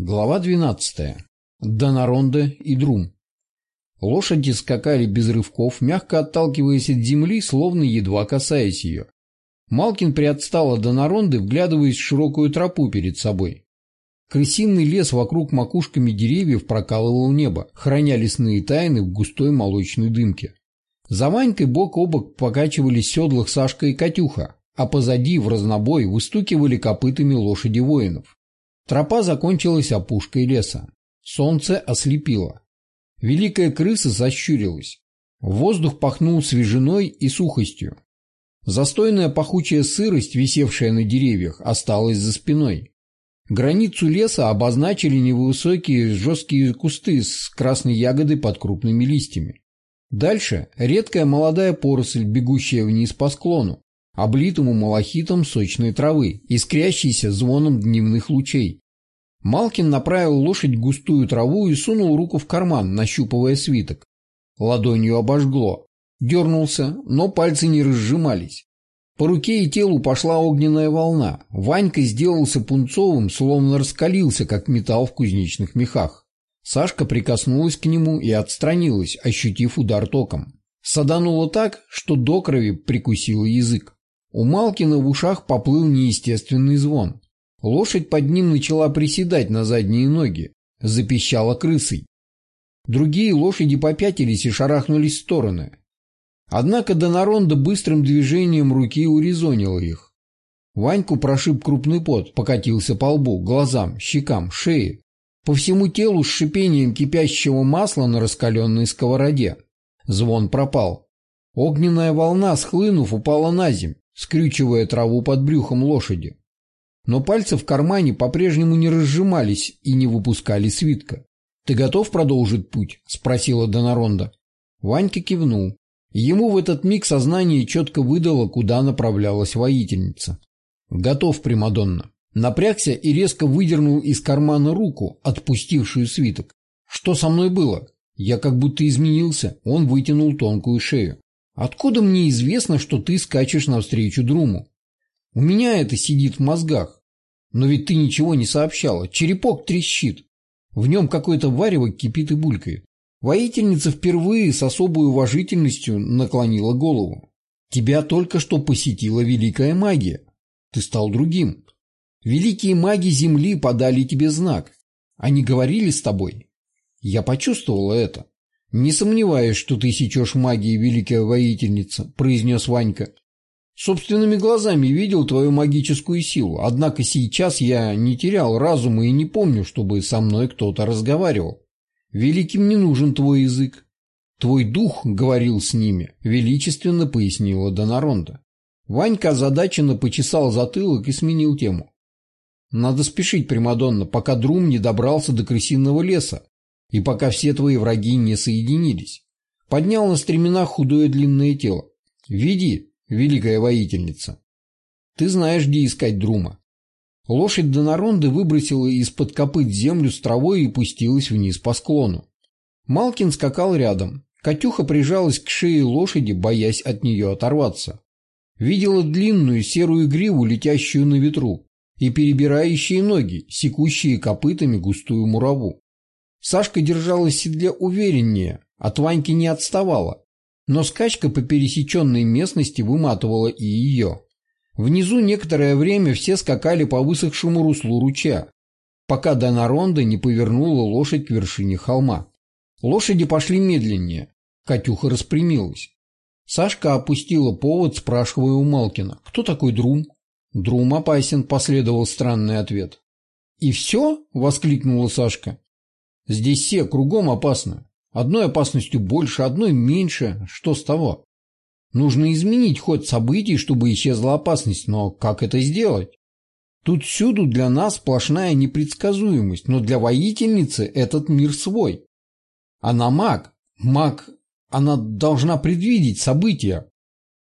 Глава 12. Донаронда и Друм. Лошади скакали без рывков, мягко отталкиваясь от земли, словно едва касаясь ее. Малкин приотстал от Донаронды, вглядываясь в широкую тропу перед собой. Крысиный лес вокруг макушками деревьев прокалывал небо, храня лесные тайны в густой молочной дымке. За Ванькой бок о бок покачивались седлах Сашка и Катюха, а позади в разнобой выстукивали копытами лошади воинов. Тропа закончилась опушкой леса. Солнце ослепило. Великая крыса защурилась. Воздух пахнул свежиной и сухостью. Застойная пахучая сырость, висевшая на деревьях, осталась за спиной. Границу леса обозначили невысокие жесткие кусты с красной ягодой под крупными листьями. Дальше редкая молодая поросль, бегущая вниз по склону, облитому малахитом сочной травы, искрящейся звоном дневных лучей. Малкин направил лошадь в густую траву и сунул руку в карман, нащупывая свиток. Ладонью обожгло. Дернулся, но пальцы не разжимались. По руке и телу пошла огненная волна. Ванька сделался пунцовым, словно раскалился, как металл в кузнечных мехах. Сашка прикоснулась к нему и отстранилась, ощутив удар током. Садануло так, что до крови прикусила язык. У Малкина в ушах поплыл неестественный звон. Лошадь под ним начала приседать на задние ноги, запищала крысой. Другие лошади попятились и шарахнулись в стороны. Однако Донаронда быстрым движением руки урезонила их. Ваньку прошиб крупный пот, покатился по лбу, глазам, щекам, шее, по всему телу с шипением кипящего масла на раскаленной сковороде. Звон пропал. Огненная волна, схлынув, упала на земь скрючивая траву под брюхом лошади. Но пальцы в кармане по-прежнему не разжимались и не выпускали свитка. «Ты готов продолжить путь?» – спросила Донаронда. Ванька кивнул. Ему в этот миг сознание четко выдало, куда направлялась воительница. «Готов, Примадонна». Напрягся и резко выдернул из кармана руку, отпустившую свиток. «Что со мной было?» Я как будто изменился. Он вытянул тонкую шею. Откуда мне известно, что ты скачешь навстречу Друму? У меня это сидит в мозгах. Но ведь ты ничего не сообщала. Черепок трещит. В нем какое-то варево кипит и булькает. Воительница впервые с особой уважительностью наклонила голову. Тебя только что посетила великая магия. Ты стал другим. Великие маги Земли подали тебе знак. Они говорили с тобой. Я почувствовала это. «Не сомневаюсь, что ты сечешь магии, великая воительница», – произнес Ванька. «Собственными глазами видел твою магическую силу, однако сейчас я не терял разума и не помню, чтобы со мной кто-то разговаривал. Великим не нужен твой язык. Твой дух говорил с ними», – величественно пояснила Донаронда. Ванька озадаченно почесал затылок и сменил тему. «Надо спешить, Примадонна, пока Друм не добрался до крысиного леса, и пока все твои враги не соединились. Поднял на стременах худое длинное тело. Веди, великая воительница. Ты знаешь, где искать Друма. Лошадь Донаронды выбросила из-под копыт землю с травой и пустилась вниз по склону. Малкин скакал рядом. Катюха прижалась к шее лошади, боясь от нее оторваться. Видела длинную серую гриву, летящую на ветру, и перебирающие ноги, секущие копытами густую мураву. Сашка держалась в седле увереннее, от Ваньки не отставала, но скачка по пересеченной местности выматывала и ее. Внизу некоторое время все скакали по высохшему руслу ручья, пока Донаронда не повернула лошадь к вершине холма. Лошади пошли медленнее, Катюха распрямилась. Сашка опустила повод, спрашивая у Малкина, кто такой Друм? Друм опасен, последовал странный ответ. «И все?» — воскликнула Сашка. Здесь все кругом опасно. Одной опасностью больше, одной меньше. Что с того? Нужно изменить ход событий, чтобы исчезла опасность, но как это сделать? Тут всюду для нас сплошная непредсказуемость, но для воительницы этот мир свой. Она маг. Маг, она должна предвидеть события.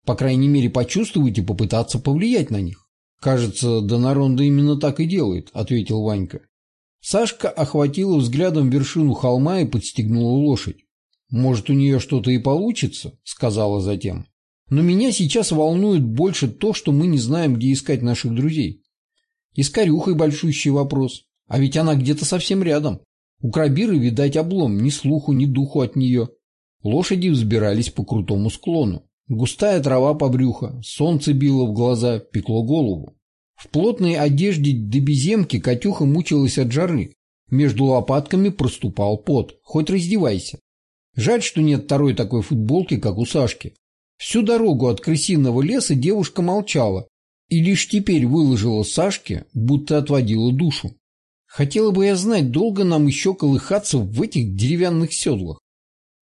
По крайней мере, почувствовать и попытаться повлиять на них. Кажется, Донаронда именно так и делает, ответил Ванька. Сашка охватила взглядом вершину холма и подстегнула лошадь. «Может, у нее что-то и получится?» — сказала затем. «Но меня сейчас волнует больше то, что мы не знаем, где искать наших друзей. И большущий вопрос. А ведь она где-то совсем рядом. У крабиры, видать, облом, ни слуху, ни духу от нее. Лошади взбирались по крутому склону. Густая трава по брюхо, солнце било в глаза, пекло голову. В плотной одежде до беземки Катюха мучилась от жары. Между лопатками проступал пот. Хоть раздевайся. Жаль, что нет второй такой футболки, как у Сашки. Всю дорогу от крысиного леса девушка молчала и лишь теперь выложила Сашке, будто отводила душу. Хотела бы я знать, долго нам еще колыхаться в этих деревянных седлах.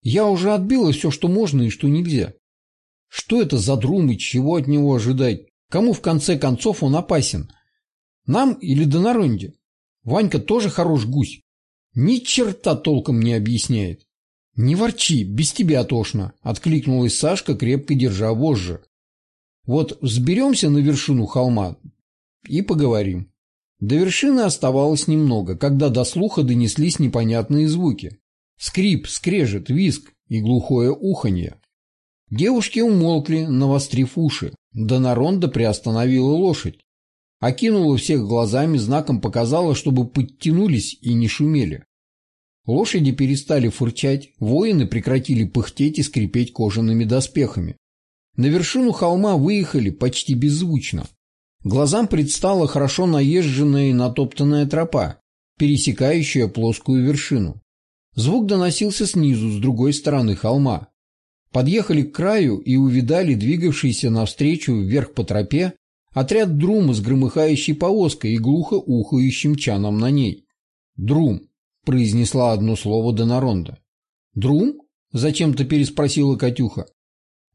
Я уже отбила все, что можно и что нельзя. Что это за друм и чего от него ожидать? Кому в конце концов он опасен? Нам или Донаронде? Ванька тоже хорош гусь. Ни черта толком не объясняет. «Не ворчи, без тебя тошно», — откликнулась Сашка, крепко держа вожжи. «Вот взберемся на вершину холма и поговорим». До вершины оставалось немного, когда до слуха донеслись непонятные звуки. Скрип, скрежет, визг и глухое уханье. Девушки умолкли, навострив уши. Донаронда приостановила лошадь. Окинула всех глазами, знаком показала, чтобы подтянулись и не шумели. Лошади перестали фурчать, воины прекратили пыхтеть и скрипеть кожаными доспехами. На вершину холма выехали почти беззвучно. Глазам предстала хорошо наезженная и натоптанная тропа, пересекающая плоскую вершину. Звук доносился снизу, с другой стороны холма. Подъехали к краю и увидали двигавшийся навстречу вверх по тропе отряд друма с громыхающей повозкой и глухо ухающим чаном на ней. Друм произнесла одно слово Донаронда. «Друм?» – зачем-то переспросила Катюха.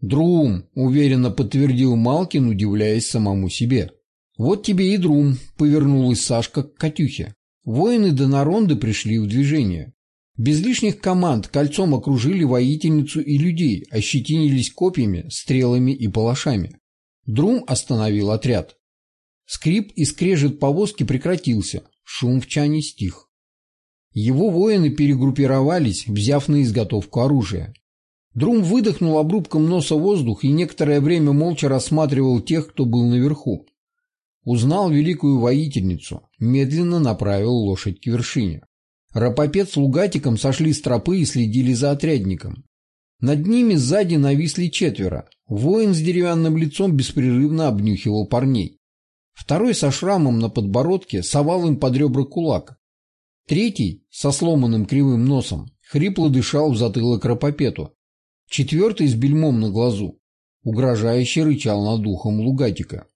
«Друм», – уверенно подтвердил Малкин, удивляясь самому себе. «Вот тебе и друм», – повернулась Сашка к Катюхе. Воины Донаронды пришли в движение. Без лишних команд кольцом окружили воительницу и людей, ощетинились копьями, стрелами и палашами. Друм остановил отряд. Скрип и скрежет повозки прекратился, шум в чане стих. Его воины перегруппировались, взяв на изготовку оружия. Друм выдохнул обрубком носа воздух и некоторое время молча рассматривал тех, кто был наверху. Узнал великую воительницу, медленно направил лошадь к вершине. Рапопед с Лугатиком сошли с тропы и следили за отрядником. Над ними сзади нависли четверо. Воин с деревянным лицом беспрерывно обнюхивал парней. Второй со шрамом на подбородке совал им под ребра кулак. Третий, со сломанным кривым носом, хрипло дышал в затылок Рапопету. Четвертый с бельмом на глазу, угрожающе рычал над ухом Лугатика.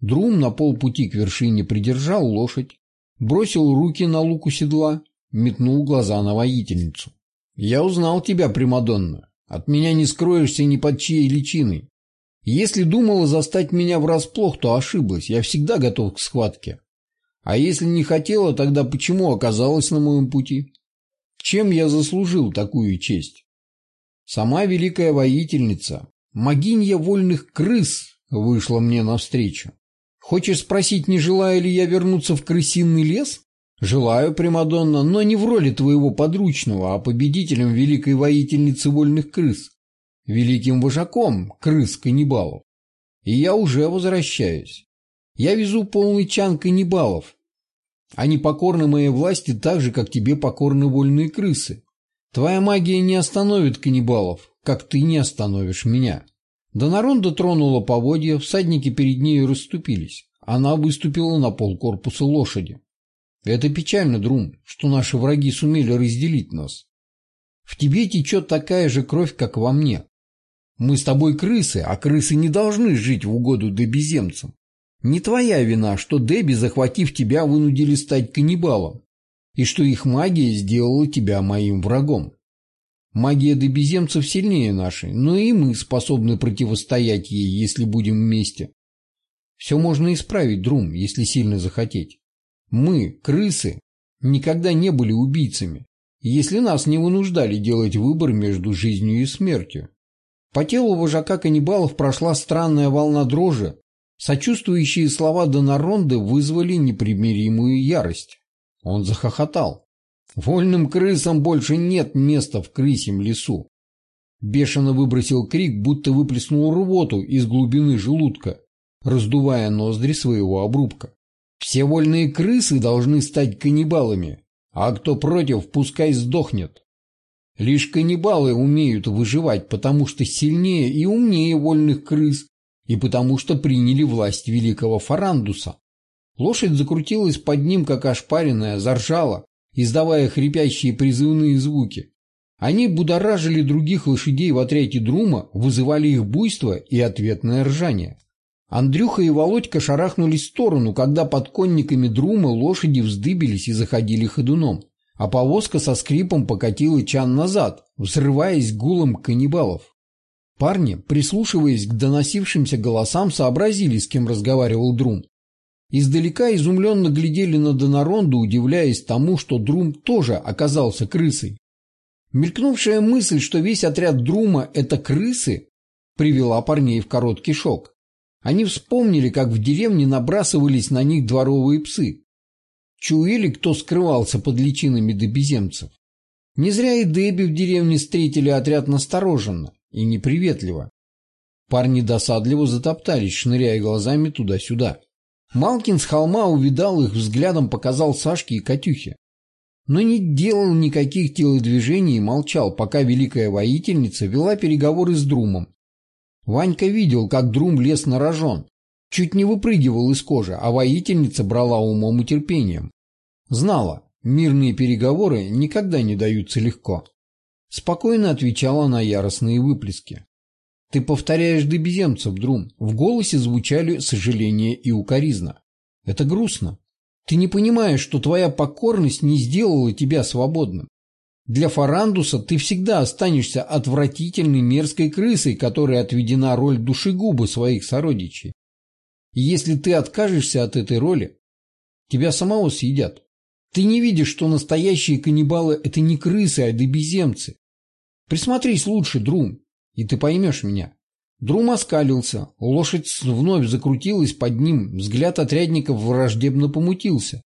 Друм на полпути к вершине придержал лошадь, бросил руки на луку седла, метнул глаза на воительницу. «Я узнал тебя, Примадонна. От меня не скроешься ни под чьей личиной. Если думала застать меня врасплох, то ошиблась. Я всегда готов к схватке. А если не хотела, тогда почему оказалась на моем пути? Чем я заслужил такую честь? Сама великая воительница, могинья вольных крыс, вышла мне навстречу. Хочешь спросить, не желаю ли я вернуться в крысиный лес? Желаю, Примадонна, но не в роли твоего подручного, а победителем великой воительницы вольных крыс, великим вожаком крыс-каннибалов. И я уже возвращаюсь. Я везу полный чан каннибалов. Они покорны моей власти так же, как тебе покорны вольные крысы. Твоя магия не остановит каннибалов, как ты не остановишь меня. Донаронда тронула поводья, всадники перед нею расступились. Она выступила на пол корпуса лошади. Это печально, Друм, что наши враги сумели разделить нас. В тебе течет такая же кровь, как во мне. Мы с тобой крысы, а крысы не должны жить в угоду добеземцам. Не твоя вина, что Дебби, захватив тебя, вынудили стать каннибалом, и что их магия сделала тебя моим врагом. Магия дебеземцев сильнее нашей, но и мы способны противостоять ей, если будем вместе. Все можно исправить, Друм, если сильно захотеть. Мы, крысы, никогда не были убийцами, если нас не вынуждали делать выбор между жизнью и смертью. По телу вожака каннибалов прошла странная волна дрожи, Сочувствующие слова Донаронды вызвали непримиримую ярость. Он захохотал. Вольным крысам больше нет места в крысем лесу. Бешено выбросил крик, будто выплеснул рвоту из глубины желудка, раздувая ноздри своего обрубка. Все вольные крысы должны стать каннибалами, а кто против, пускай сдохнет. Лишь каннибалы умеют выживать, потому что сильнее и умнее вольных крыс, и потому что приняли власть великого Фарандуса. Лошадь закрутилась под ним, как ошпаренная, заржала, издавая хрипящие призывные звуки. Они будоражили других лошадей в отряде Друма, вызывали их буйство и ответное ржание. Андрюха и Володька шарахнулись в сторону, когда под конниками Друма лошади вздыбились и заходили ходуном, а повозка со скрипом покатила чан назад, взрываясь гулом каннибалов. Парни, прислушиваясь к доносившимся голосам, сообразили, с кем разговаривал Друм. Издалека изумленно глядели на Донаронду, удивляясь тому, что Друм тоже оказался крысой. Мелькнувшая мысль, что весь отряд Друма – это крысы, привела парней в короткий шок. Они вспомнили, как в деревне набрасывались на них дворовые псы. Чуяли, кто скрывался под личинами добеземцев. Не зря и Дебби в деревне встретили отряд настороженно и неприветливо. Парни досадливо затоптались, шныряя глазами туда-сюда. Малкин с холма увидал их, взглядом показал Сашке и Катюхе но не делал никаких телодвижений и молчал, пока великая воительница вела переговоры с Друмом. Ванька видел, как Друм лез на рожон, чуть не выпрыгивал из кожи, а воительница брала умом и терпением. Знала, мирные переговоры никогда не даются легко. Спокойно отвечала на яростные выплески. «Ты повторяешь добеземцев, Друм». В голосе звучали сожаление и укоризна. «Это грустно. Ты не понимаешь, что твоя покорность не сделала тебя свободным. Для Фарандуса ты всегда останешься отвратительной мерзкой крысой, которой отведена роль душегуба своих сородичей. И если ты откажешься от этой роли, тебя самого съедят. Ты не видишь, что настоящие каннибалы – это не крысы, а добеземцы. Присмотрись лучше, Друм, и ты поймешь меня. Друм оскалился, лошадь вновь закрутилась под ним, взгляд отрядников враждебно помутился.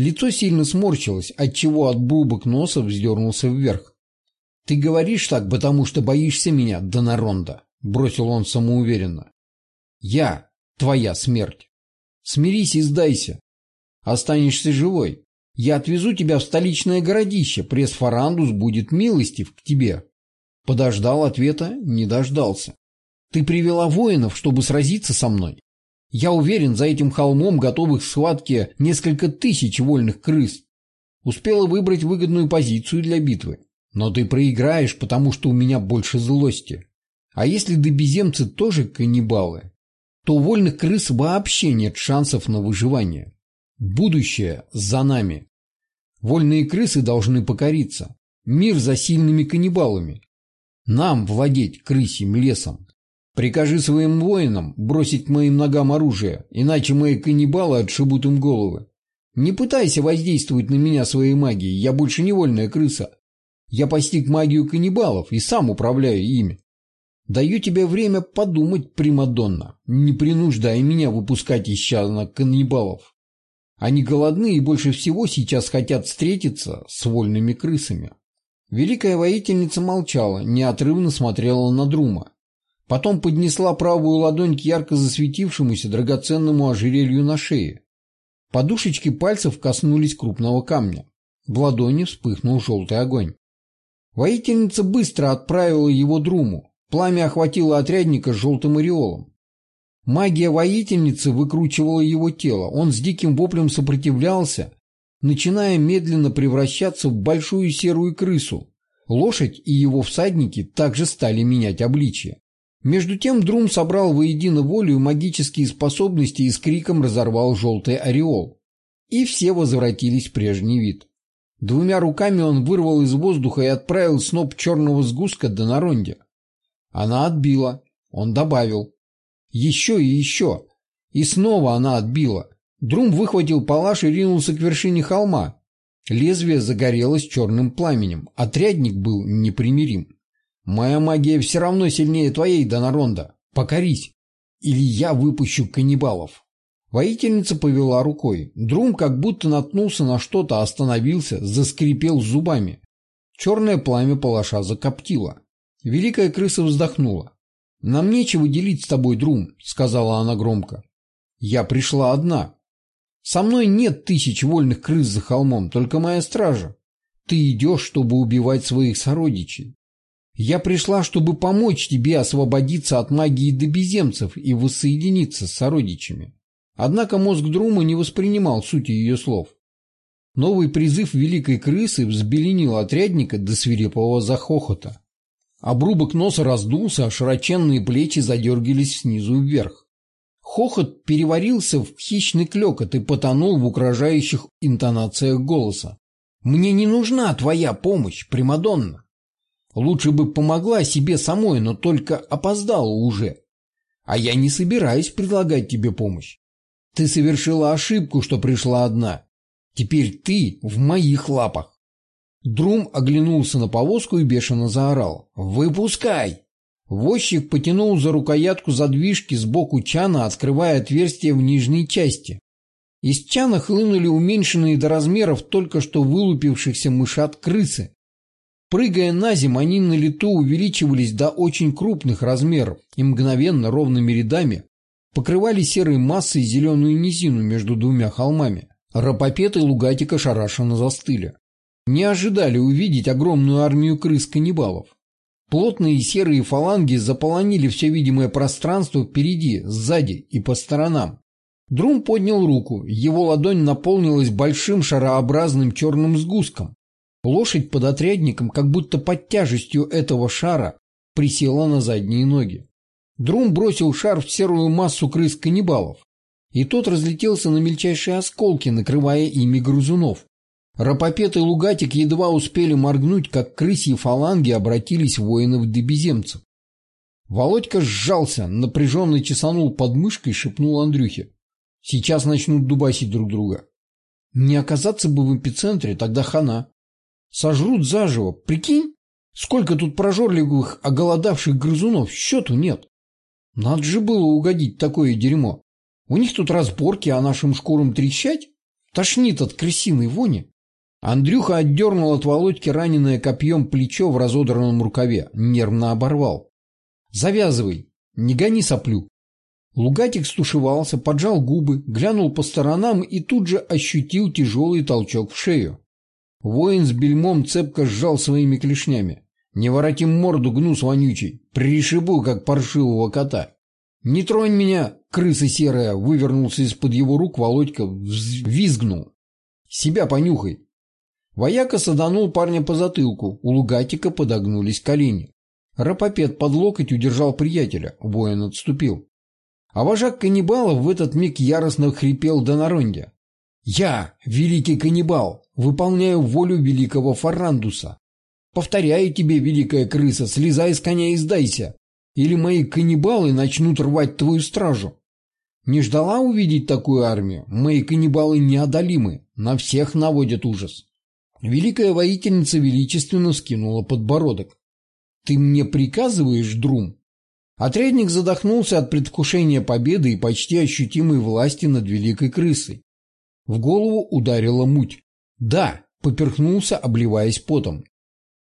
Лицо сильно сморщилось, отчего от бубок носа вздернулся вверх. «Ты говоришь так, потому что боишься меня, Донаронда», — бросил он самоуверенно. «Я — твоя смерть. Смирись и сдайся. Останешься живой. Я отвезу тебя в столичное городище, пресс-фарандус будет милостив к тебе». Подождал ответа, не дождался. Ты привела воинов, чтобы сразиться со мной. Я уверен, за этим холмом готовых к схватке несколько тысяч вольных крыс. Успела выбрать выгодную позицию для битвы. Но ты проиграешь, потому что у меня больше злости. А если добеземцы тоже каннибалы, то у вольных крыс вообще нет шансов на выживание. Будущее за нами. Вольные крысы должны покориться. Мир за сильными каннибалами. Нам владеть крысьим лесом. Прикажи своим воинам бросить моим ногам оружие, иначе мои каннибалы отшибут им головы. Не пытайся воздействовать на меня своей магией, я больше не вольная крыса. Я постиг магию каннибалов и сам управляю ими. Даю тебе время подумать, Примадонна. Не принуждай меня выпускать из чана каннибалов. Они голодны и больше всего сейчас хотят встретиться с вольными крысами. Великая воительница молчала, неотрывно смотрела на Друма. Потом поднесла правую ладонь к ярко засветившемуся драгоценному ожерелью на шее. Подушечки пальцев коснулись крупного камня. В ладони вспыхнул желтый огонь. Воительница быстро отправила его друму. Пламя охватило отрядника желтым ореолом. Магия воительницы выкручивала его тело. Он с диким воплем сопротивлялся, начиная медленно превращаться в большую серую крысу. Лошадь и его всадники также стали менять обличие. Между тем Друм собрал воедино волю магические способности и с криком разорвал желтый ореол. И все возвратились в прежний вид. Двумя руками он вырвал из воздуха и отправил сноп черного сгустка до Наронде. Она отбила. Он добавил. Еще и еще. И снова она отбила. Друм выхватил палаш и ринулся к вершине холма. Лезвие загорелось черным пламенем. Отрядник был непримирим. Моя магия все равно сильнее твоей, Донаронда. Покорись, или я выпущу каннибалов. Воительница повела рукой. Друм как будто наткнулся на что-то, остановился, заскрипел зубами. Черное пламя палаша закоптило. Великая крыса вздохнула. «Нам нечего делить с тобой, Друм», — сказала она громко. «Я пришла одна». Со мной нет тысяч вольных крыс за холмом, только моя стража. Ты идешь, чтобы убивать своих сородичей. Я пришла, чтобы помочь тебе освободиться от магии добеземцев и воссоединиться с сородичами. Однако мозг Друма не воспринимал сути ее слов. Новый призыв великой крысы взбеленил отрядника до свирепого захохота. Обрубок носа раздулся, а широченные плечи задергались снизу вверх. Хохот переварился в хищный клекот и потонул в угрожающих интонациях голоса. «Мне не нужна твоя помощь, Примадонна. Лучше бы помогла себе самой, но только опоздала уже. А я не собираюсь предлагать тебе помощь. Ты совершила ошибку, что пришла одна. Теперь ты в моих лапах. Друм оглянулся на повозку и бешено заорал. «Выпускай!» Возчик потянул за рукоятку задвижки сбоку чана, открывая отверстие в нижней части. Из чана хлынули уменьшенные до размеров только что вылупившихся мышат крысы. Прыгая на зим, они на лету увеличивались до очень крупных размеров и мгновенно ровными рядами покрывали серой массой зеленую низину между двумя холмами. Рапопет и Лугатика шарашенно застыли. Не ожидали увидеть огромную армию крыс-каннибалов. Плотные серые фаланги заполонили все видимое пространство впереди, сзади и по сторонам. Друм поднял руку, его ладонь наполнилась большим шарообразным черным сгустком. Лошадь под отрядником, как будто под тяжестью этого шара, присела на задние ноги. Друм бросил шар в серую массу крыс-каннибалов и тот разлетелся на мельчайшие осколки, накрывая ими грызунов. Рапопет и Лугатик едва успели моргнуть, как крысьи фаланги обратились воинов-дебеземцев. Володька сжался, напряженно чесанул под мышкой и шепнул Андрюхе. Сейчас начнут дубасить друг друга. Не оказаться бы в эпицентре, тогда хана. Сожрут заживо. Прикинь, сколько тут прожорливых, оголодавших грызунов, счету нет. Надо же было угодить такое дерьмо. У них тут разборки, а нашим шкурам трещать? Тошнит от крысиной вони. Андрюха отдернул от Володьки раненое копьем плечо в разодранном рукаве, нервно оборвал. «Завязывай, не гони соплю». Лугатик стушевался, поджал губы, глянул по сторонам и тут же ощутил тяжелый толчок в шею. Воин с бельмом цепко сжал своими клешнями. «Не воротим морду, гнус вонючий, пришибу, как паршивого кота». «Не тронь меня, крыса серая!» Вывернулся из-под его рук, Володька визгнул. «Себя понюхай!» Вояка саданул парня по затылку, у Лугатика подогнулись колени. Рапопед под локоть удержал приятеля, воин отступил. А вожак каннибалов в этот миг яростно хрипел до наронья. «Я, великий каннибал, выполняю волю великого Фаррандуса. Повторяю тебе, великая крыса, слезай с коня и сдайся или мои каннибалы начнут рвать твою стражу. Не ждала увидеть такую армию? Мои каннибалы неодолимы, на всех наводят ужас. Великая воительница величественно скинула подбородок. «Ты мне приказываешь, Друм?» Отрядник задохнулся от предвкушения победы и почти ощутимой власти над великой крысой. В голову ударила муть. «Да», — поперхнулся, обливаясь потом.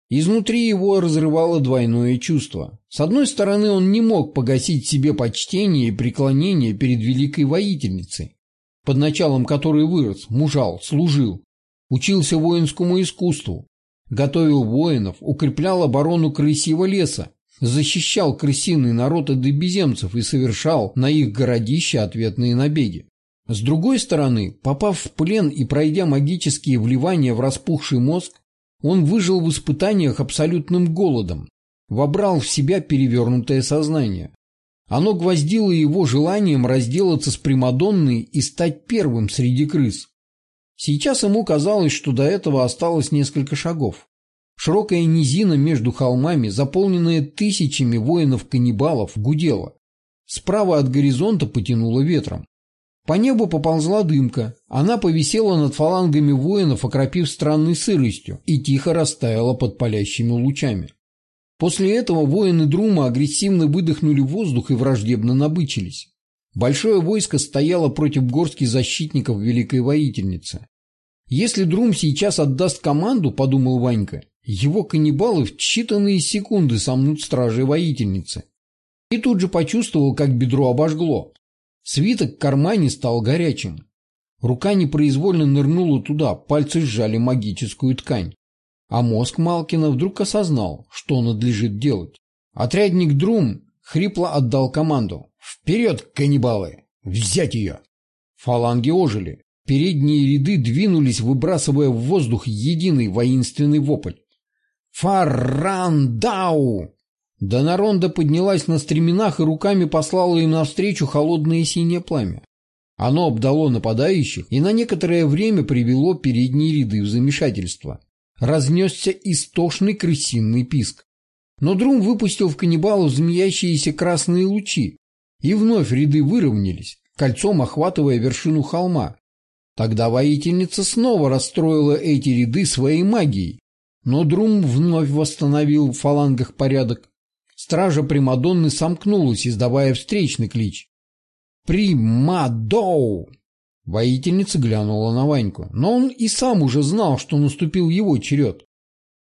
Изнутри его разрывало двойное чувство. С одной стороны, он не мог погасить себе почтение и преклонение перед великой воительницей, под началом которой вырос, мужал, служил, учился воинскому искусству, готовил воинов, укреплял оборону крысьего леса, защищал крысиный народ от добеземцев и совершал на их городища ответные набеги. С другой стороны, попав в плен и пройдя магические вливания в распухший мозг, он выжил в испытаниях абсолютным голодом, вобрал в себя перевернутое сознание. Оно гвоздило его желанием разделаться с Примадонной и стать первым среди крыс. Сейчас ему казалось, что до этого осталось несколько шагов. Широкая низина между холмами, заполненная тысячами воинов-каннибалов, гудела. Справа от горизонта потянуло ветром. По небу поползла дымка. Она повисела над фалангами воинов, окропив странной сыростью, и тихо растаяла под палящими лучами. После этого воины Друма агрессивно выдохнули воздух и враждебно набычились. Большое войско стояло против горстки защитников Великой Воительницы. «Если Друм сейчас отдаст команду, — подумал Ванька, — его каннибалы в считанные секунды сомнут стражей Воительницы». И тут же почувствовал, как бедро обожгло. Свиток в кармане стал горячим. Рука непроизвольно нырнула туда, пальцы сжали магическую ткань. А мозг Малкина вдруг осознал, что надлежит делать. Отрядник Друм хрипло отдал команду. «Вперед, каннибалы! Взять ее!» Фаланги ожили. Передние ряды двинулись, выбрасывая в воздух единый воинственный вопль. «Фаррандау!» Донаронда поднялась на стременах и руками послала им навстречу холодное синее пламя. Оно обдало нападающих и на некоторое время привело передние ряды в замешательство. Разнесся истошный крысиный писк. Но Друм выпустил в каннибалов змеящиеся красные лучи, и вновь ряды выровнялись, кольцом охватывая вершину холма. Тогда воительница снова расстроила эти ряды своей магией, но Друм вновь восстановил в фалангах порядок. Стража Примадонны сомкнулась, издавая встречный клич. «Примадоу!» Воительница глянула на Ваньку, но он и сам уже знал, что наступил его черед.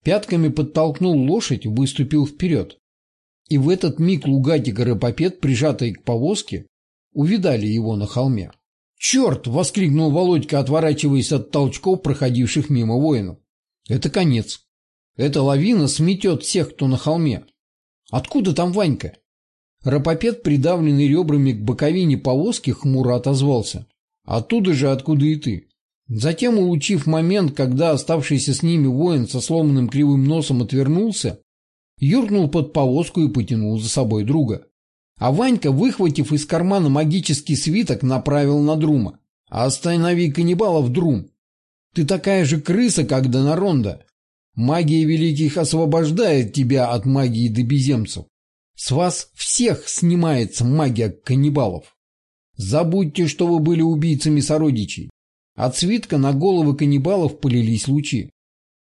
Пятками подтолкнул лошадь, выступил вперед. И в этот миг Лугатик и Рапопед, прижатые к повозке, увидали его на холме. «Черт!» — воскликнул Володька, отворачиваясь от толчков, проходивших мимо воинов. «Это конец. Эта лавина сметет всех, кто на холме. Откуда там Ванька?» Рапопед, придавленный ребрами к боковине повозки, хмуро отозвался. «Оттуда же, откуда и ты». Затем, улучив момент, когда оставшийся с ними воин со сломанным кривым носом отвернулся, юркнул под повозку и потянул за собой друга. А Ванька, выхватив из кармана магический свиток, направил на Друма. «Останови каннибалов, Друм! Ты такая же крыса, как Донаронда. Магия великих освобождает тебя от магии добеземцев. С вас всех снимается магия каннибалов. Забудьте, что вы были убийцами сородичей. От свитка на головы каннибалов полились лучи.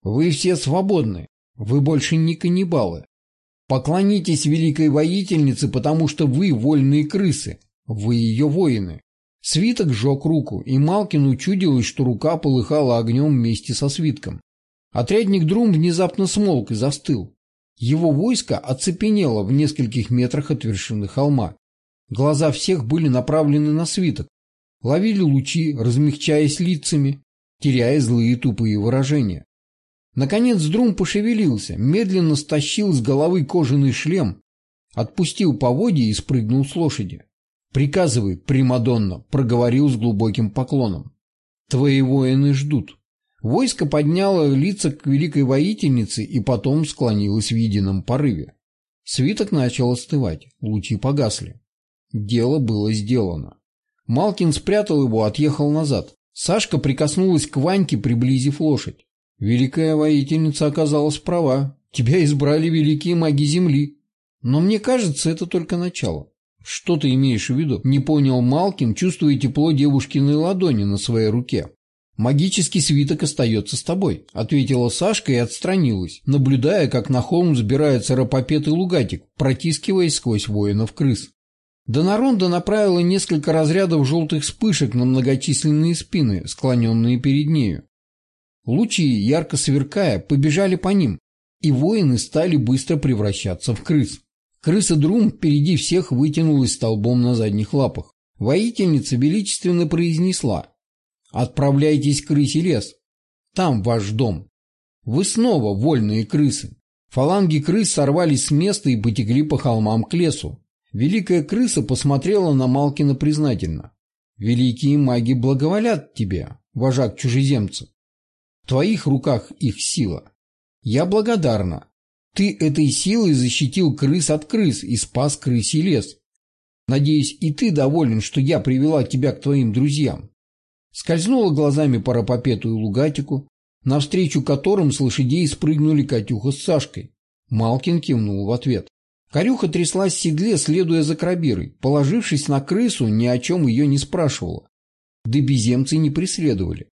Вы все свободны. Вы больше не каннибалы. Поклонитесь великой воительнице, потому что вы вольные крысы. Вы ее воины. Свиток сжег руку, и Малкину чудилось, что рука полыхала огнем вместе со свитком. Отрядник Друм внезапно смолк и застыл. Его войско оцепенело в нескольких метрах от вершины холма. Глаза всех были направлены на свиток, ловили лучи, размягчаясь лицами, теряя злые тупые выражения. Наконец Друм пошевелился, медленно стащил с головы кожаный шлем, отпустил поводья и спрыгнул с лошади. «Приказывай, Примадонна», — проговорил с глубоким поклоном. «Твои воины ждут». Войско подняло лица к великой воительнице и потом склонилось в едином порыве. Свиток начал остывать, лучи погасли. Дело было сделано. Малкин спрятал его, отъехал назад. Сашка прикоснулась к Ваньке, приблизив лошадь. Великая воительница оказалась права. Тебя избрали великие маги Земли. Но мне кажется, это только начало. Что ты имеешь в виду? Не понял Малкин, чувствуя тепло девушкиной ладони на своей руке. «Магический свиток остается с тобой», — ответила Сашка и отстранилась, наблюдая, как на холм сбирается Рапопет и Лугатик, протискиваясь сквозь воинов крыс. Донаронда направила несколько разрядов желтых вспышек на многочисленные спины, склоненные перед нею. Лучи, ярко сверкая, побежали по ним, и воины стали быстро превращаться в крыс. Крыса Друм впереди всех вытянулась столбом на задних лапах. Воительница величественно произнесла «Отправляйтесь к крысе лес. Там ваш дом. Вы снова вольные крысы». Фаланги крыс сорвались с места и потекли по холмам к лесу. Великая крыса посмотрела на Малкина признательно. «Великие маги благоволят тебе, вожак чужеземцев. В твоих руках их сила. Я благодарна. Ты этой силой защитил крыс от крыс и спас крысий лес. Надеюсь, и ты доволен, что я привела тебя к твоим друзьям. Скользнула глазами по Рапопету и Лугатику, навстречу которым с лошадей спрыгнули Катюха с Сашкой. Малкин кивнул в ответ. Корюха тряслась в седле, следуя за крабирой. Положившись на крысу, ни о чем ее не спрашивала. Да беземцы не преследовали.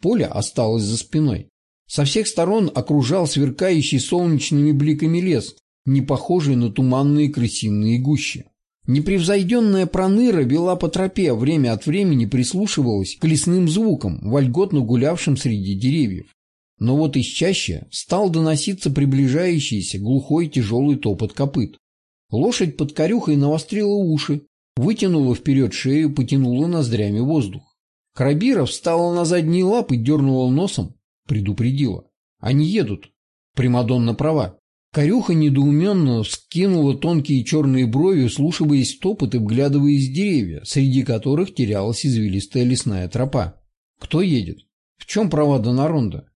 Поле осталось за спиной. Со всех сторон окружал сверкающий солнечными бликами лес, не похожий на туманные крысиные гущи. Непревзойденная проныра вела по тропе, время от времени прислушивалась к лесным звукам, вольготно гулявшим среди деревьев. Но вот из чаще стал доноситься приближающийся глухой тяжелый топот копыт. Лошадь под корюхой навострила уши, вытянула вперед шею, потянула ноздрями воздух. Крабира встала на задние лапы, дернула носом, предупредила. Они едут. Примадонна права. Корюха недоуменно скинула тонкие черные брови, слушаясь топот и вглядываясь в деревья, среди которых терялась извилистая лесная тропа. Кто едет? В чем права Донаронда?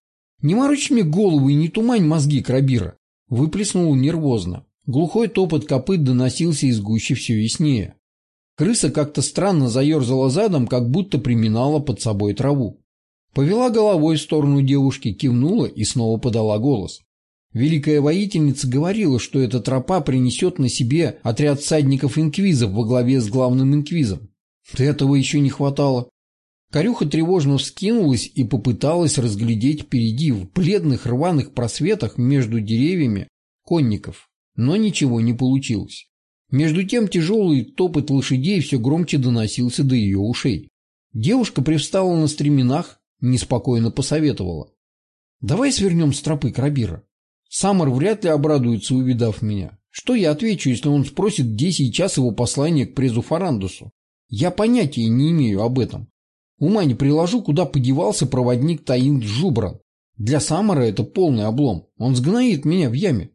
Не морочь мне голову и не тумань мозги Крабира. Выплеснул нервозно. Глухой топот копыт доносился из гущи все яснее. Крыса как-то странно заерзала задом, как будто приминала под собой траву. Повела головой в сторону девушки, кивнула и снова подала голос. Великая воительница говорила, что эта тропа принесет на себе отряд всадников-инквизов во главе с главным инквизом. Этого еще не хватало. Корюха тревожно вскинулась и попыталась разглядеть впереди в бледных рваных просветах между деревьями конников, но ничего не получилось. Между тем тяжелый топот лошадей все громче доносился до ее ушей. Девушка привстала на стременах, неспокойно посоветовала. «Давай свернем с тропы Крабира. Самар вряд ли обрадуется, увидав меня. Что я отвечу, если он спросит, где сейчас его послание к презу Фарандусу? Я понятия не имею об этом. Ума не приложу, куда подевался проводник Таин Жубран. Для Самара это полный облом. Он сгноит меня в яме.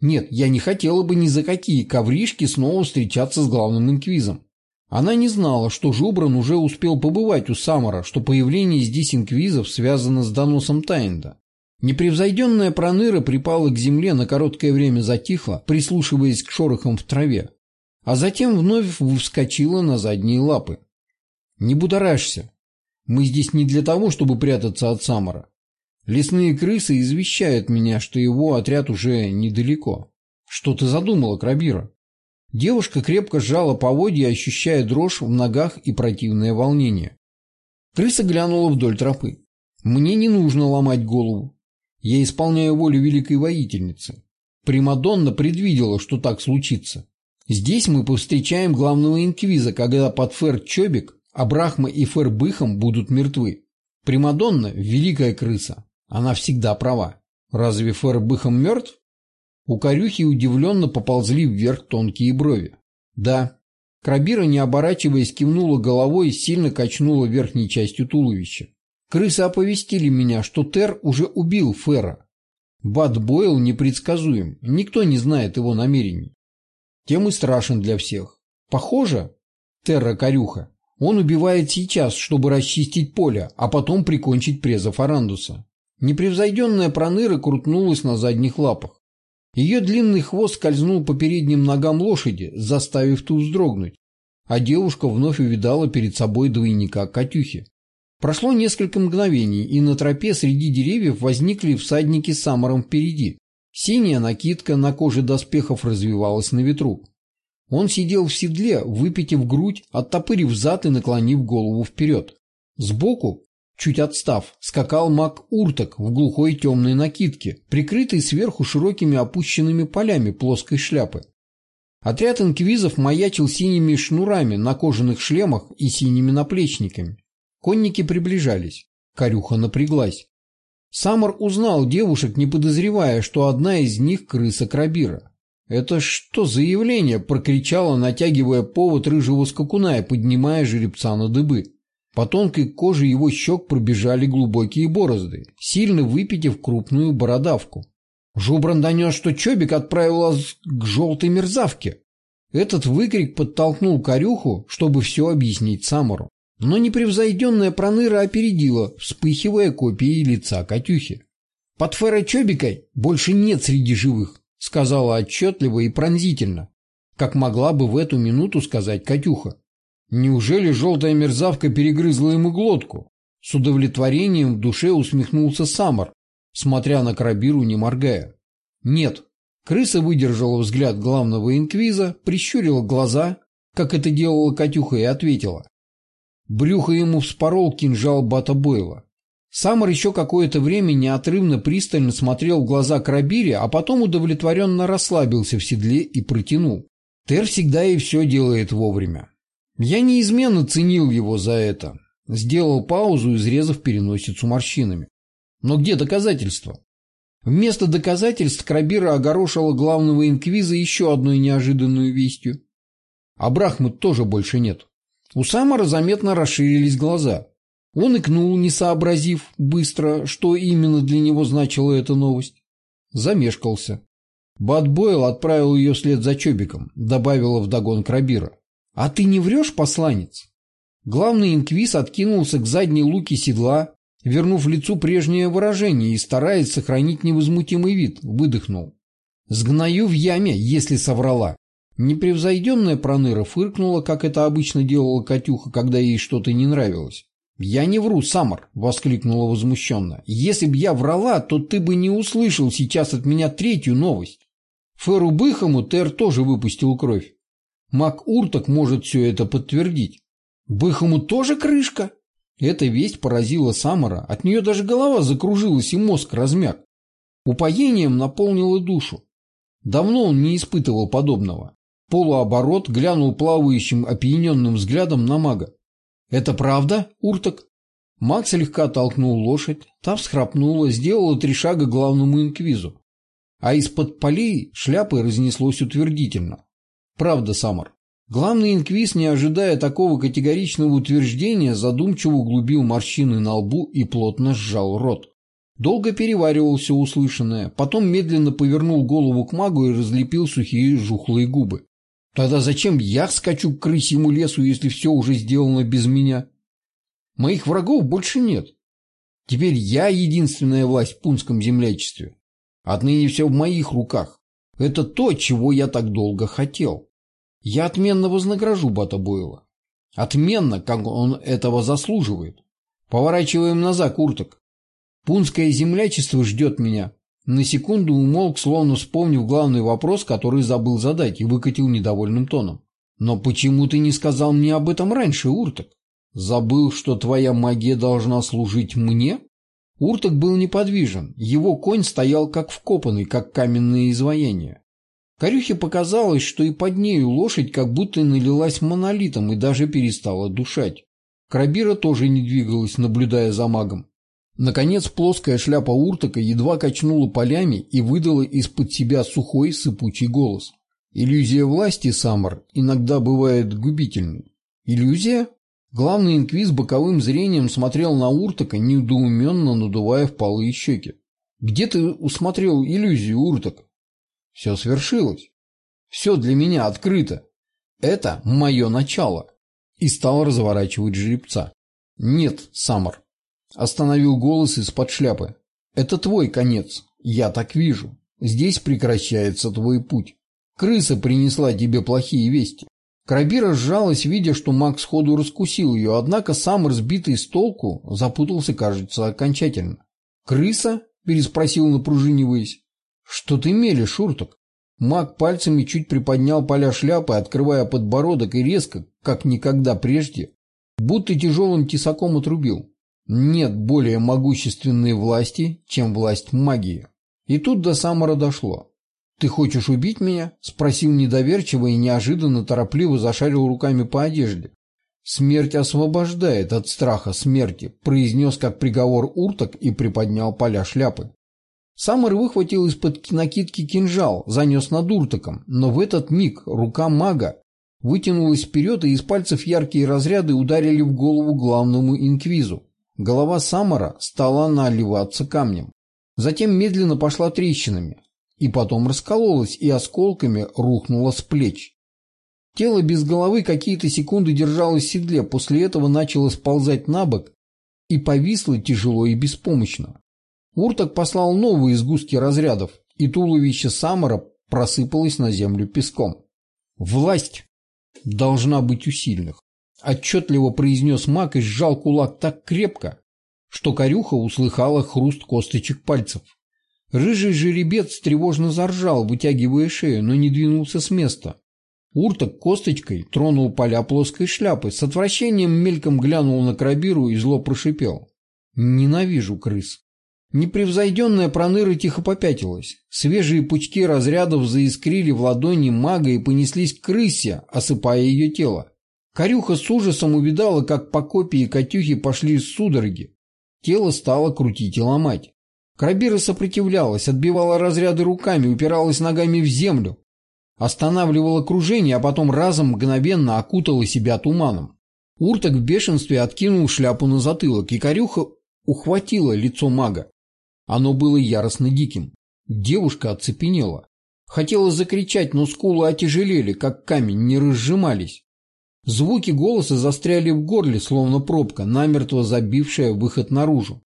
Нет, я не хотела бы ни за какие ковришки снова встречаться с главным инквизом. Она не знала, что Жубран уже успел побывать у Самара, что появление здесь инквизов связано с доносом Таинда. Непревзойденная проныра припала к земле, на короткое время затихла, прислушиваясь к шорохам в траве, а затем вновь вскочила на задние лапы. Не будоражься. Мы здесь не для того, чтобы прятаться от Самара. Лесные крысы извещают меня, что его отряд уже недалеко. Что ты задумала, Крабира? Девушка крепко сжала поводья, ощущая дрожь в ногах и противное волнение. Крыса глянула вдоль тропы. Мне не нужно ломать голову. Я исполняю волю великой воительницы. Примадонна предвидела, что так случится. Здесь мы повстречаем главного инквиза, когда Патфер Чобик а Брахма и Фербыхам будут мертвы. Примадонна – великая крыса. Она всегда права. Разве Фербыхам мертв? У корюхи удивленно поползли вверх тонкие брови. Да. Крабира, не оборачиваясь, кивнула головой и сильно качнула верхней частью туловища. Крысы оповестили меня, что Тер уже убил Фера. Бад Бойл непредсказуем, никто не знает его намерений. Тем и страшен для всех. Похоже, Терра Корюха, он убивает сейчас, чтобы расчистить поле, а потом прикончить преза Фарандуса. Непревзойденная проныра крутнулась на задних лапах. Ее длинный хвост скользнул по передним ногам лошади, заставив ту вздрогнуть, а девушка вновь увидала перед собой двойника Катюхи. Прошло несколько мгновений, и на тропе среди деревьев возникли всадники с самором впереди. Синяя накидка на коже доспехов развивалась на ветру. Он сидел в седле, выпитив грудь, оттопырив зад и наклонив голову вперед. Сбоку, чуть отстав, скакал маг Урток в глухой темной накидке, прикрытый сверху широкими опущенными полями плоской шляпы. Отряд инквизов маячил синими шнурами на кожаных шлемах и синими наплечниками. Конники приближались. Корюха напряглась. Самар узнал девушек, не подозревая, что одна из них крыса Крабира. «Это что за явление?» – прокричала, натягивая повод рыжего скакуна и поднимая жеребца на дыбы. По тонкой коже его щек пробежали глубокие борозды, сильно выпитив крупную бородавку. Жубран донес, что Чобик отправил к желтой мерзавке. Этот выкрик подтолкнул корюху, чтобы все объяснить Самору. Но непревзойденная проныра опередила, вспыхивая копией лица Катюхи. Под Чобикой больше нет среди живых сказала отчетливо и пронзительно, как могла бы в эту минуту сказать Катюха. Неужели желтая мерзавка перегрызла ему глотку? С удовлетворением в душе усмехнулся Самар, смотря на Крабиру, не моргая. Нет. Крыса выдержала взгляд главного инквиза, прищурила глаза, как это делала Катюха, и ответила. Брюхо ему вспорол кинжал Бата Бойла. Самар еще какое-то время неотрывно пристально смотрел в глаза Крабире, а потом удовлетворенно расслабился в седле и протянул. Тер всегда и все делает вовремя. Я неизменно ценил его за это. Сделал паузу, изрезав переносицу морщинами. Но где доказательства? Вместо доказательств Крабира огорошила главного инквиза еще одной неожиданной вестью. А Брахмы тоже больше нет. У Самара заметно расширились глаза. Он икнул, не сообразив быстро, что именно для него значила эта новость. Замешкался. Бат Бойл отправил ее вслед за Чобиком, добавила вдогон Крабира. «А ты не врешь, посланец?» Главный инквиз откинулся к задней луке седла, вернув лицу прежнее выражение и, стараясь сохранить невозмутимый вид, выдохнул. «Сгною в яме, если соврала». Непревзойденная проныра фыркнула, как это обычно делала Катюха, когда ей что-то не нравилось. «Я не вру, Самар!» — воскликнула возмущенно. «Если б я врала, то ты бы не услышал сейчас от меня третью новость. Феру Быхаму Тер тоже выпустил кровь. Мак Урток может все это подтвердить. Быхаму тоже крышка?» Эта весть поразила Самара, от нее даже голова закружилась и мозг размяк. Упоением наполнила душу. Давно он не испытывал подобного. Полуоборот глянул плавающим опьяненным взглядом на мага. «Это правда, Урток?» Маг слегка толкнул лошадь, та всхрапнула, сделала три шага главному инквизу. А из-под полей шляпой разнеслось утвердительно. «Правда, Самар». Главный инквиз, не ожидая такого категоричного утверждения, задумчиво углубил морщины на лбу и плотно сжал рот. Долго переваривал все услышанное, потом медленно повернул голову к магу и разлепил сухие жухлые губы. Тогда зачем я скачу к крысьему лесу, если все уже сделано без меня? Моих врагов больше нет. Теперь я единственная власть в пунском землячестве. Отныне все в моих руках. Это то, чего я так долго хотел. Я отменно вознагражу Бата Бойла. Отменно, как он этого заслуживает. Поворачиваем назад, курток. Пунское землячество ждет меня. На секунду умолк, словно вспомнив главный вопрос, который забыл задать, и выкатил недовольным тоном. «Но почему ты не сказал мне об этом раньше, Урток? Забыл, что твоя магия должна служить мне?» Урток был неподвижен, его конь стоял как вкопанный, как каменное изваяние. Корюхе показалось, что и под нею лошадь как будто налилась монолитом и даже перестала душать. Крабира тоже не двигалась, наблюдая за магом. Наконец плоская шляпа Уртака едва качнула полями и выдала из-под себя сухой сыпучий голос. Иллюзия власти, Самар, иногда бывает губительной. Иллюзия? Главный инквиз боковым зрением смотрел на Уртака, недоуменно надувая впалые щеки. «Где ты усмотрел иллюзию, Уртак?» «Все свершилось. Все для меня открыто. Это мое начало». И стал разворачивать жеребца. «Нет, Самар, Остановил голос из-под шляпы. «Это твой конец. Я так вижу. Здесь прекращается твой путь. Крыса принесла тебе плохие вести». Крабира сжалась, видя, что Макс сходу раскусил ее, однако сам разбитый с толку запутался, кажется, окончательно. «Крыса?» – переспросил, напружиниваясь. «Что ты мелешь, Урток?» Маг пальцами чуть приподнял поля шляпы, открывая подбородок и резко, как никогда прежде, будто тяжелым тесаком отрубил. Нет более могущественной власти, чем власть магии. И тут до Самара дошло. «Ты хочешь убить меня?» – спросил недоверчиво и неожиданно торопливо зашарил руками по одежде. «Смерть освобождает от страха смерти», – произнес как приговор урток и приподнял поля шляпы. Самар выхватил из-под накидки кинжал, занес над уртоком, но в этот миг рука мага вытянулась вперед, и из пальцев яркие разряды ударили в голову главному инквизу. Голова Самара стала наливаться камнем. Затем медленно пошла трещинами. И потом раскололась и осколками рухнула с плеч. Тело без головы какие-то секунды держалось в седле, после этого начало сползать на бок и повисло тяжело и беспомощно. Урток послал новые сгустки разрядов, и туловище Самара просыпалось на землю песком. Власть должна быть у сильных отчетливо произнес маг и сжал кулак так крепко, что корюха услыхала хруст косточек пальцев. Рыжий жеребец тревожно заржал, вытягивая шею, но не двинулся с места. Урток косточкой тронул поля плоской шляпы, с отвращением мельком глянул на крабиру и зло прошипел. «Ненавижу крыс». Непревзойденная проныра тихо попятилась. Свежие пучки разрядов заискрили в ладони мага и понеслись к крысе, осыпая ее тело. Корюха с ужасом увидала, как по копии Катюхи пошли судороги. Тело стало крутить и ломать. Крабира сопротивлялась, отбивала разряды руками, упиралась ногами в землю, останавливала кружение, а потом разом мгновенно окутала себя туманом. Урток в бешенстве откинул шляпу на затылок, и корюха ухватила лицо мага. Оно было яростно диким. Девушка оцепенела. Хотела закричать, но скулы отяжелели, как камень, не разжимались. Звуки голоса застряли в горле, словно пробка, намертво забившая выход наружу.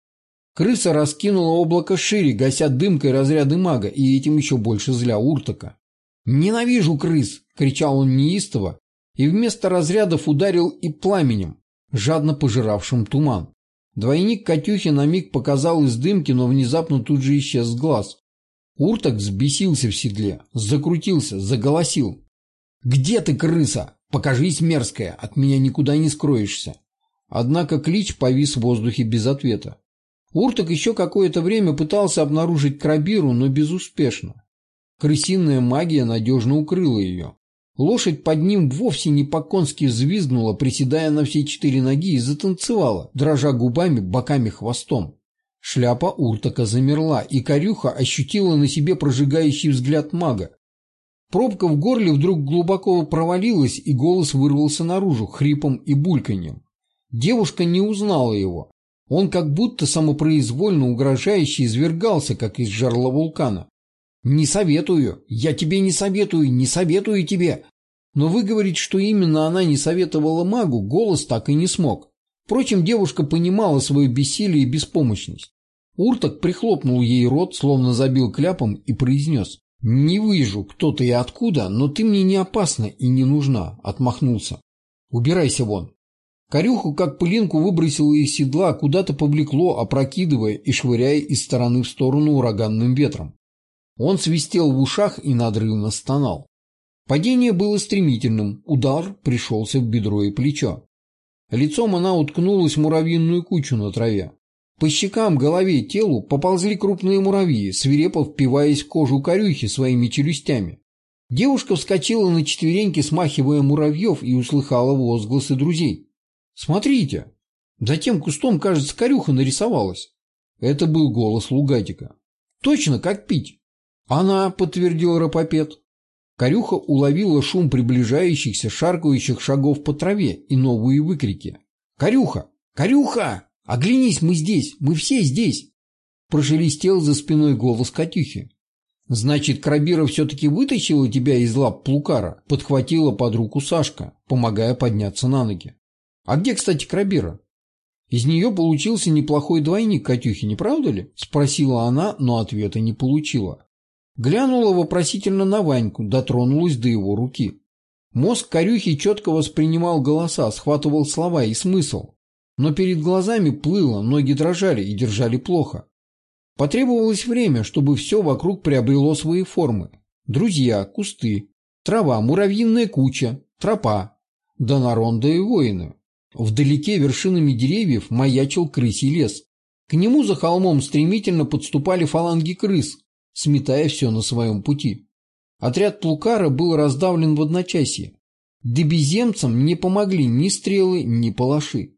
Крыса раскинула облако шире, гася дымкой разряды мага, и этим еще больше зля Уртака. «Ненавижу крыс!» — кричал он неистово, и вместо разрядов ударил и пламенем, жадно пожиравшим туман. Двойник Катюхи на миг показал из дымки, но внезапно тут же исчез глаз. Урток взбесился в седле, закрутился, заголосил. «Где ты, крыса? Покажись, мерзкая, от меня никуда не скроешься». Однако клич повис в воздухе без ответа. Урток еще какое-то время пытался обнаружить Крабиру, но безуспешно. Крысиная магия надежно укрыла ее. Лошадь под ним вовсе не по-конски взвизгнула, приседая на все четыре ноги и затанцевала, дрожа губами, боками, хвостом. Шляпа Уртака замерла, и корюха ощутила на себе прожигающий взгляд мага. Пробка в горле вдруг глубоко провалилась, и голос вырвался наружу, хрипом и бульканьем. Девушка не узнала его. Он как будто самопроизвольно угрожающе извергался, как из жарла вулкана. «Не советую. Я тебе не советую, не советую тебе». Но выговорить, что именно она не советовала магу, голос так и не смог. Впрочем, девушка понимала свое бессилие и беспомощность. Урток прихлопнул ей рот, словно забил кляпом, и произнес. «Не вижу, кто ты и откуда, но ты мне не опасна и не нужна», — отмахнулся. «Убирайся вон». Корюху, как пылинку, выбросило из седла, куда-то повлекло, опрокидывая и швыряя из стороны в сторону ураганным ветром. Он свистел в ушах и надрывно стонал. Падение было стремительным, удар пришелся в бедро и плечо. Лицом она уткнулась в муравьиную кучу на траве. По щекам, голове, телу поползли крупные муравьи, свирепо впиваясь в кожу корюхи своими челюстями. Девушка вскочила на четвереньки, смахивая муравьев, и услыхала возгласы друзей. «Смотрите! За тем кустом, кажется, корюха нарисовалась». Это был голос Лугатика. «Точно, как пить!» «Она», — подтвердил Рапопед. Корюха уловила шум приближающихся, шаркающих шагов по траве и новые выкрики. «Корюха! Корюха! Оглянись, мы здесь! Мы все здесь!» Прошелестел за спиной голос Катюхи. «Значит, Крабира все-таки вытащила тебя из лап Плукара?» Подхватила под руку Сашка, помогая подняться на ноги. «А где, кстати, Крабира?» «Из нее получился неплохой двойник Катюхи, не правда ли?» Спросила она, но ответа не получила. Глянула вопросительно на Ваньку, дотронулась до его руки. Мозг корюхи четко воспринимал голоса, схватывал слова и смысл. Но перед глазами плыло, ноги дрожали и держали плохо. Потребовалось время, чтобы все вокруг приобрело свои формы. Друзья, кусты, трава, муравьиная куча, тропа, донаронда и воины. Вдалеке вершинами деревьев маячил крысий лес. К нему за холмом стремительно подступали фаланги крыс, сметая все на своем пути. Отряд Плукара был раздавлен в одночасье. Дебеземцам не помогли ни стрелы, ни палаши.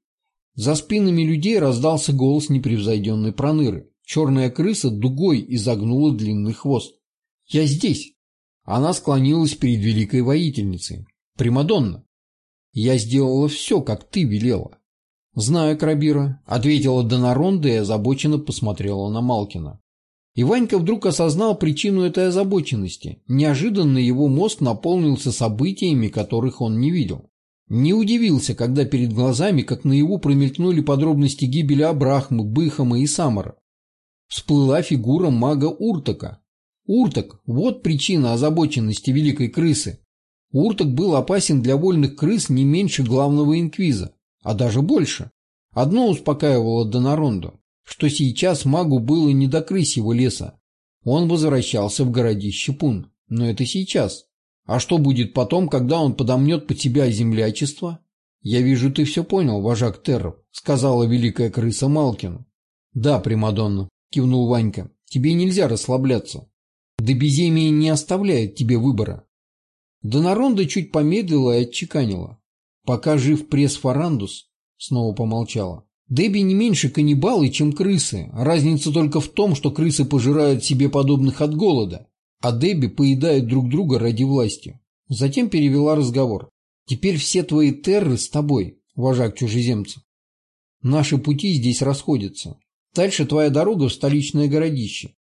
За спинами людей раздался голос непревзойденной проныры. Черная крыса дугой изогнула длинный хвост. «Я здесь!» Она склонилась перед великой воительницей. «Примадонна!» «Я сделала все, как ты велела». «Знаю, Крабира», — ответила Донаронда и озабоченно посмотрела на Малкина. И Ванька вдруг осознал причину этой озабоченности. Неожиданно его мозг наполнился событиями, которых он не видел. Не удивился, когда перед глазами, как наяву, промелькнули подробности гибели Абрахмы, Быхама и Самара. Всплыла фигура мага Уртака. Уртак – вот причина озабоченности великой крысы. Уртак был опасен для вольных крыс не меньше главного инквиза, а даже больше. Одно успокаивало Донаронду что сейчас магу было не до крысьего леса. Он возвращался в городище Пун. Но это сейчас. А что будет потом, когда он подомнет под себя землячество? «Я вижу, ты все понял, вожак Терров», — сказала великая крыса Малкину. «Да, Примадонна», — кивнул Ванька, — «тебе нельзя расслабляться. Да беземия не оставляет тебе выбора». Донаронда чуть помедлила и отчеканила. «Пока жив пресс Фарандус», — снова помолчала, Дебби не меньше каннибалы, чем крысы. Разница только в том, что крысы пожирают себе подобных от голода, а Дебби поедают друг друга ради власти. Затем перевела разговор. «Теперь все твои терры с тобой. вожак чужеземцев. Наши пути здесь расходятся. Дальше твоя дорога в столичное городище.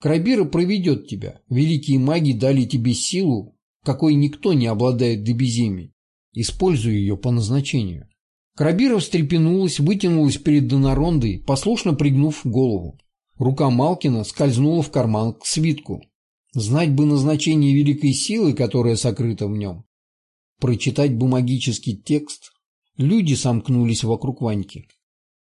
Крабира проведет тебя. Великие маги дали тебе силу, какой никто не обладает до безумия. Используй ее по назначению. Крабира встрепенулась, вытянулась перед Донарондой, послушно пригнув голову. Рука Малкина скользнула в карман к свитку. Знать бы назначение великой силы, которая сокрыта в нем. Прочитать бы магический текст. Люди сомкнулись вокруг Ваньки.